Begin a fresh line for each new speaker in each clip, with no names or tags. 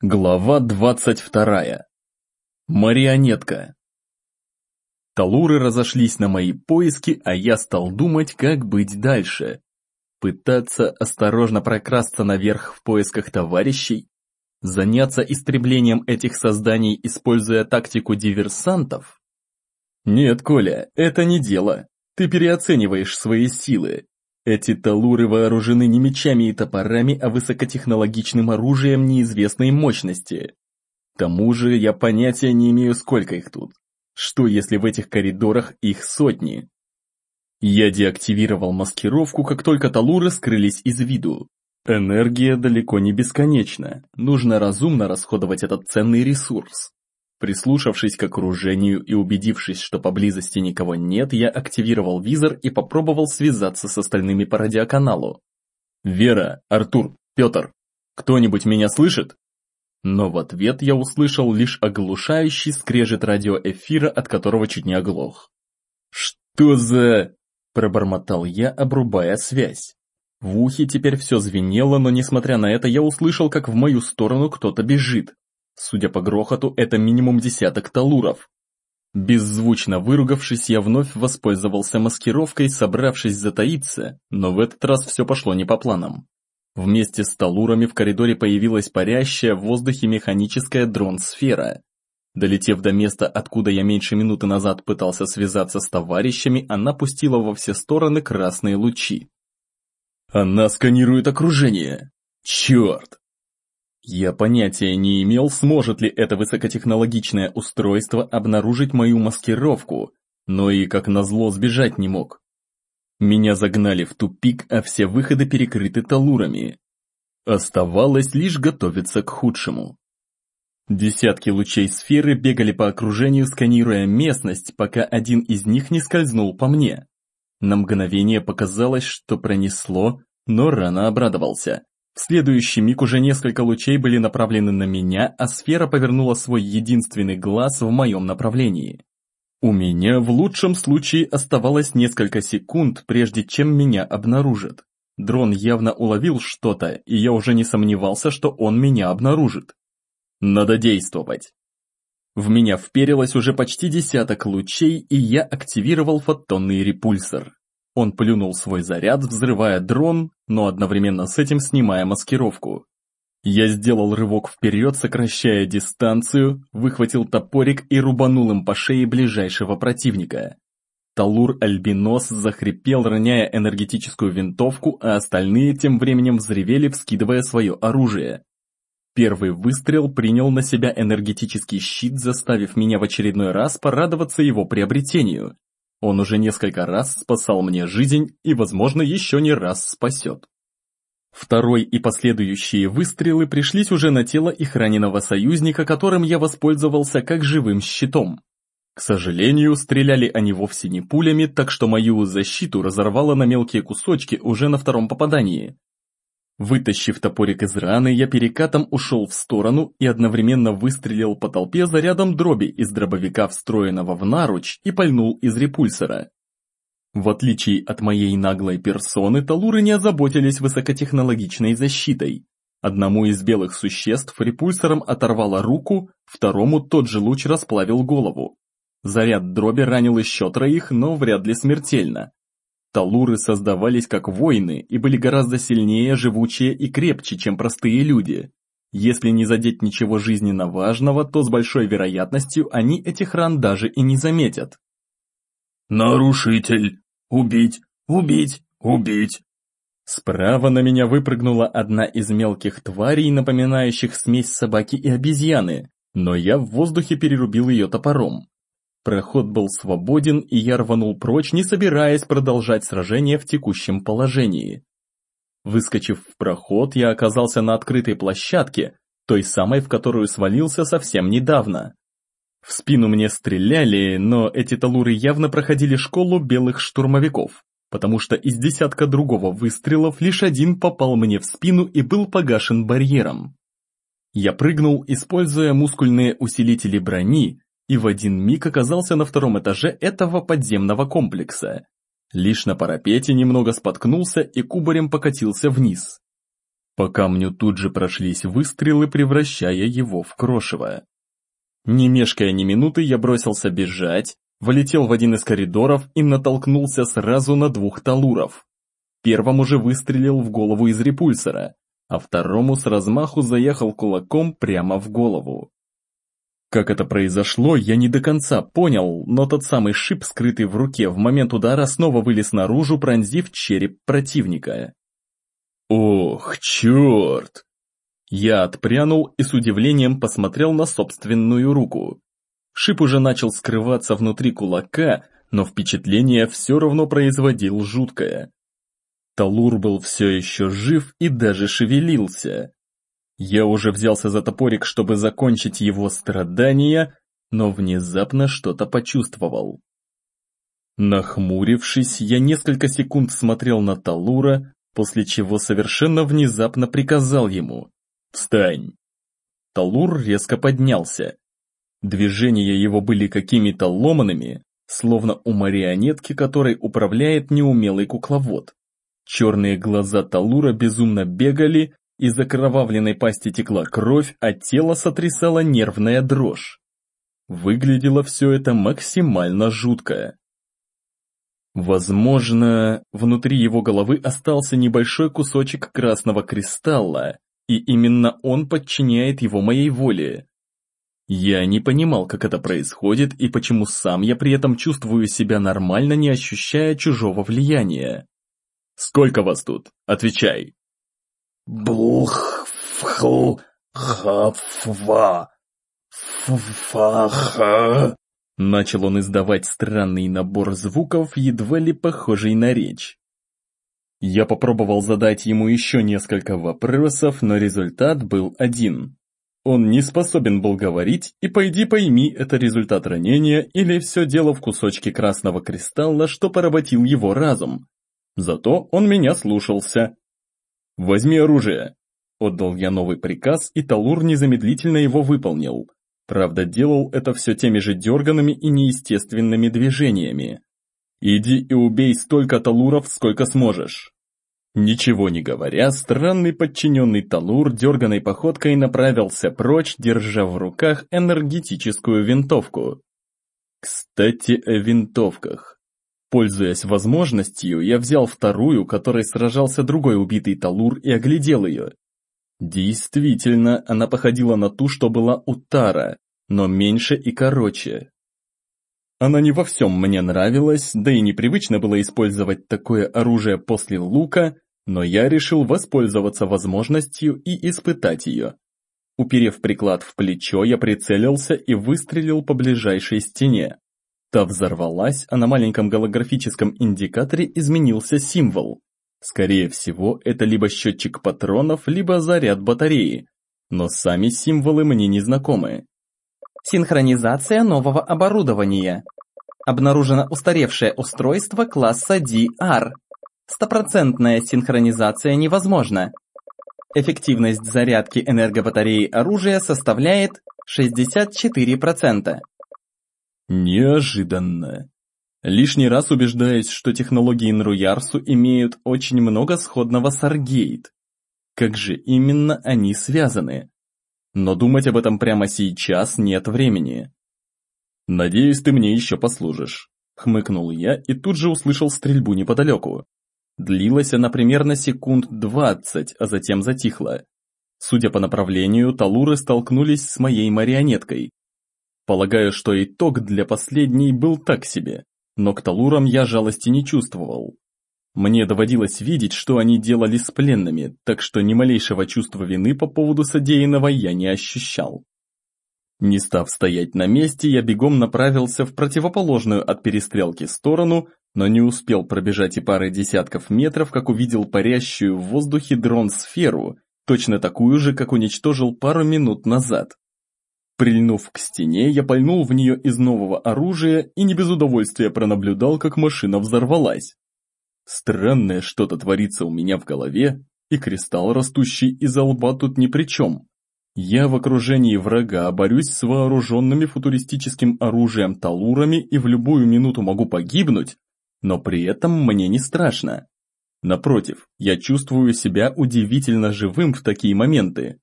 Глава двадцать вторая. Марионетка. Талуры разошлись на мои поиски, а я стал думать, как быть дальше. Пытаться осторожно прокрасться наверх в поисках товарищей, заняться истреблением этих созданий, используя тактику диверсантов? Нет, Коля, это не дело. Ты переоцениваешь свои силы. Эти талуры вооружены не мечами и топорами, а высокотехнологичным оружием неизвестной мощности. К тому же я понятия не имею, сколько их тут. Что, если в этих коридорах их сотни? Я деактивировал маскировку, как только талуры скрылись из виду. Энергия далеко не бесконечна, нужно разумно расходовать этот ценный ресурс. Прислушавшись к окружению и убедившись, что поблизости никого нет, я активировал визор и попробовал связаться с остальными по радиоканалу. «Вера, Артур, Петр, кто-нибудь меня слышит?» Но в ответ я услышал лишь оглушающий скрежет радиоэфира, от которого чуть не оглох. «Что за...» – пробормотал я, обрубая связь. В ухе теперь все звенело, но несмотря на это я услышал, как в мою сторону кто-то бежит. Судя по грохоту, это минимум десяток талуров. Беззвучно выругавшись, я вновь воспользовался маскировкой, собравшись затаиться, но в этот раз все пошло не по планам. Вместе с талурами в коридоре появилась парящая в воздухе механическая дрон-сфера. Долетев до места, откуда я меньше минуты назад пытался связаться с товарищами, она пустила во все стороны красные лучи. Она сканирует окружение. Черт! Я понятия не имел, сможет ли это высокотехнологичное устройство обнаружить мою маскировку, но и как назло сбежать не мог. Меня загнали в тупик, а все выходы перекрыты талурами. Оставалось лишь готовиться к худшему. Десятки лучей сферы бегали по окружению, сканируя местность, пока один из них не скользнул по мне. На мгновение показалось, что пронесло, но рано обрадовался. Следующий миг уже несколько лучей были направлены на меня, а сфера повернула свой единственный глаз в моем направлении. У меня в лучшем случае оставалось несколько секунд, прежде чем меня обнаружат. Дрон явно уловил что-то, и я уже не сомневался, что он меня обнаружит. Надо действовать. В меня вперилось уже почти десяток лучей, и я активировал фотонный репульсор. Он плюнул свой заряд, взрывая дрон, но одновременно с этим снимая маскировку. Я сделал рывок вперед, сокращая дистанцию, выхватил топорик и рубанул им по шее ближайшего противника. Талур-альбинос захрипел, роняя энергетическую винтовку, а остальные тем временем взревели, вскидывая свое оружие. Первый выстрел принял на себя энергетический щит, заставив меня в очередной раз порадоваться его приобретению. Он уже несколько раз спасал мне жизнь и, возможно, еще не раз спасет. Второй и последующие выстрелы пришлись уже на тело их раненого союзника, которым я воспользовался как живым щитом. К сожалению, стреляли они вовсе не пулями, так что мою защиту разорвало на мелкие кусочки уже на втором попадании. Вытащив топорик из раны, я перекатом ушел в сторону и одновременно выстрелил по толпе зарядом дроби из дробовика, встроенного в наруч, и пальнул из репульсора. В отличие от моей наглой персоны, талуры не озаботились высокотехнологичной защитой. Одному из белых существ репульсором оторвало руку, второму тот же луч расплавил голову. Заряд дроби ранил еще троих, но вряд ли смертельно. Талуры создавались как воины и были гораздо сильнее, живучее и крепче, чем простые люди. Если не задеть ничего жизненно важного, то с большой вероятностью они этих ран даже и не заметят. «Нарушитель! Убить! Убить! Убить!» Справа на меня выпрыгнула одна из мелких тварей, напоминающих смесь собаки и обезьяны, но я в воздухе перерубил ее топором. Проход был свободен, и я рванул прочь, не собираясь продолжать сражение в текущем положении. Выскочив в проход, я оказался на открытой площадке, той самой, в которую свалился совсем недавно. В спину мне стреляли, но эти талуры явно проходили школу белых штурмовиков, потому что из десятка другого выстрелов лишь один попал мне в спину и был погашен барьером. Я прыгнул, используя мускульные усилители брони, и в один миг оказался на втором этаже этого подземного комплекса. Лишь на парапете немного споткнулся и кубарем покатился вниз. По камню тут же прошлись выстрелы, превращая его в крошево. Не мешкая ни минуты, я бросился бежать, влетел в один из коридоров и натолкнулся сразу на двух талуров. Первому же выстрелил в голову из репульсора, а второму с размаху заехал кулаком прямо в голову. Как это произошло, я не до конца понял, но тот самый шип, скрытый в руке, в момент удара снова вылез наружу, пронзив череп противника. Ох, черт! Я отпрянул и с удивлением посмотрел на собственную руку. Шип уже начал скрываться внутри кулака, но впечатление все равно производил жуткое. Талур был все еще жив и даже шевелился. Я уже взялся за топорик, чтобы закончить его страдания, но внезапно что-то почувствовал. Нахмурившись, я несколько секунд смотрел на Талура, после чего совершенно внезапно приказал ему «Встань!». Талур резко поднялся. Движения его были какими-то ломанными, словно у марионетки, которой управляет неумелый кукловод. Черные глаза Талура безумно бегали, из окровавленной пасти текла кровь, а тело сотрясала нервная дрожь. Выглядело все это максимально жутко. Возможно, внутри его головы остался небольшой кусочек красного кристалла, и именно он подчиняет его моей воле. Я не понимал, как это происходит и почему сам я при этом чувствую себя нормально, не ощущая чужого влияния. «Сколько вас тут? Отвечай!»
Булхфхл хафва фаха
Начал он издавать странный набор звуков, едва ли похожий на речь. Я попробовал задать ему еще несколько вопросов, но результат был один. Он не способен был говорить, и пойди пойми, это результат ранения или все дело в кусочке красного кристалла, что поработил его разум. Зато он меня слушался. «Возьми оружие!» Отдал я новый приказ, и Талур незамедлительно его выполнил. Правда, делал это все теми же дерганными и неестественными движениями. «Иди и убей столько талуров, сколько сможешь!» Ничего не говоря, странный подчиненный Талур дерганой походкой направился прочь, держа в руках энергетическую винтовку. Кстати, о винтовках. Пользуясь возможностью, я взял вторую, которой сражался другой убитый Талур, и оглядел ее. Действительно, она походила на ту, что была у Тара, но меньше и короче. Она не во всем мне нравилась, да и непривычно было использовать такое оружие после лука, но я решил воспользоваться возможностью и испытать ее. Уперев приклад в плечо, я прицелился и выстрелил по ближайшей стене. Та взорвалась, а на маленьком голографическом индикаторе изменился символ. Скорее всего, это либо счетчик патронов, либо заряд батареи. Но сами символы мне не знакомы.
Синхронизация нового оборудования. Обнаружено устаревшее устройство класса DR. Стопроцентная синхронизация невозможна. Эффективность зарядки энергобатареи оружия составляет 64%.
Неожиданно. Лишний раз убеждаюсь, что технологии Нруярсу имеют очень много сходного с Аргейт. Как же именно они связаны? Но думать об этом прямо сейчас нет времени. «Надеюсь, ты мне еще послужишь», — хмыкнул я и тут же услышал стрельбу неподалеку. Длилась она примерно секунд двадцать, а затем затихла. Судя по направлению, талуры столкнулись с моей марионеткой. Полагаю, что итог для последней был так себе, но к талурам я жалости не чувствовал. Мне доводилось видеть, что они делали с пленными, так что ни малейшего чувства вины по поводу содеянного я не ощущал. Не став стоять на месте, я бегом направился в противоположную от перестрелки сторону, но не успел пробежать и пары десятков метров, как увидел парящую в воздухе дрон-сферу, точно такую же, как уничтожил пару минут назад. Прильнув к стене, я пальнул в нее из нового оружия и не без удовольствия пронаблюдал, как машина взорвалась. Странное что-то творится у меня в голове, и кристалл, растущий из лба, тут ни при чем. Я в окружении врага борюсь с вооруженными футуристическим оружием талурами и в любую минуту могу погибнуть, но при этом мне не страшно. Напротив, я чувствую себя удивительно живым в такие моменты.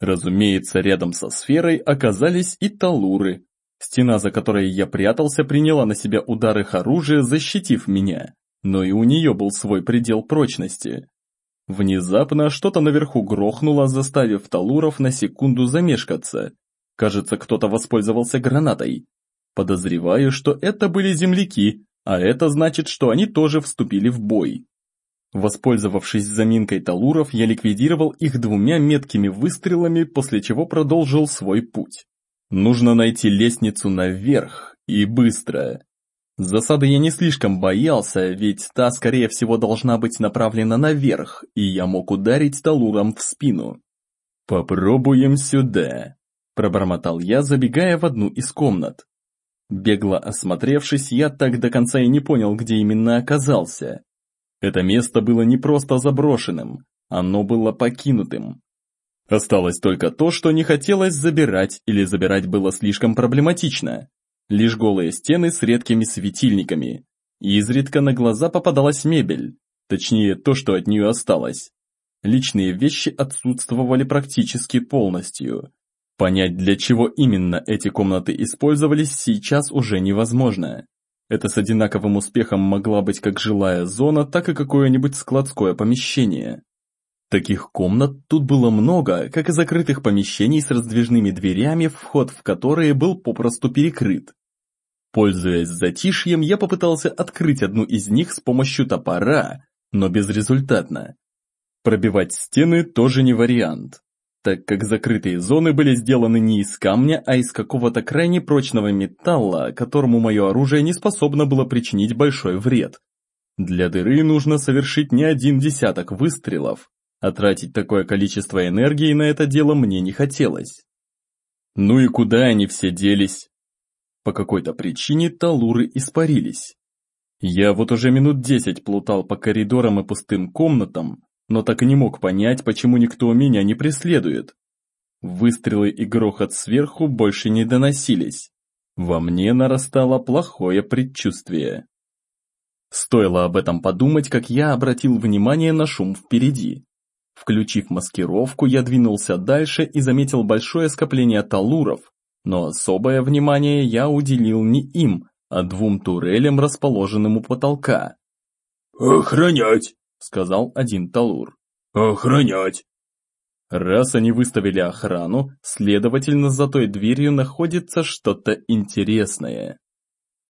Разумеется, рядом со сферой оказались и талуры. Стена, за которой я прятался, приняла на себя удар их оружия, защитив меня. Но и у нее был свой предел прочности. Внезапно что-то наверху грохнуло, заставив талуров на секунду замешкаться. Кажется, кто-то воспользовался гранатой. Подозреваю, что это были земляки, а это значит, что они тоже вступили в бой. Воспользовавшись заминкой талуров, я ликвидировал их двумя меткими выстрелами, после чего продолжил свой путь. Нужно найти лестницу наверх, и быстро. Засады я не слишком боялся, ведь та, скорее всего, должна быть направлена наверх, и я мог ударить талуром в спину. «Попробуем сюда», – пробормотал я, забегая в одну из комнат. Бегло осмотревшись, я так до конца и не понял, где именно оказался. Это место было не просто заброшенным, оно было покинутым. Осталось только то, что не хотелось забирать или забирать было слишком проблематично. Лишь голые стены с редкими светильниками. И изредка на глаза попадалась мебель, точнее то, что от нее осталось. Личные вещи отсутствовали практически полностью. Понять, для чего именно эти комнаты использовались, сейчас уже невозможно. Это с одинаковым успехом могла быть как жилая зона, так и какое-нибудь складское помещение. Таких комнат тут было много, как и закрытых помещений с раздвижными дверями, вход в которые был попросту перекрыт. Пользуясь затишьем, я попытался открыть одну из них с помощью топора, но безрезультатно. Пробивать стены тоже не вариант так как закрытые зоны были сделаны не из камня, а из какого-то крайне прочного металла, которому мое оружие не способно было причинить большой вред. Для дыры нужно совершить не один десяток выстрелов, а тратить такое количество энергии на это дело мне не хотелось. Ну и куда они все делись? По какой-то причине талуры испарились. Я вот уже минут десять плутал по коридорам и пустым комнатам, но так и не мог понять, почему никто меня не преследует. Выстрелы и грохот сверху больше не доносились. Во мне нарастало плохое предчувствие. Стоило об этом подумать, как я обратил внимание на шум впереди. Включив маскировку, я двинулся дальше и заметил большое скопление талуров, но особое внимание я уделил не им, а двум турелям, расположенным у потолка.
«Охранять!»
Сказал один Талур.
«Охранять!»
Раз они выставили охрану, следовательно, за той дверью находится что-то интересное.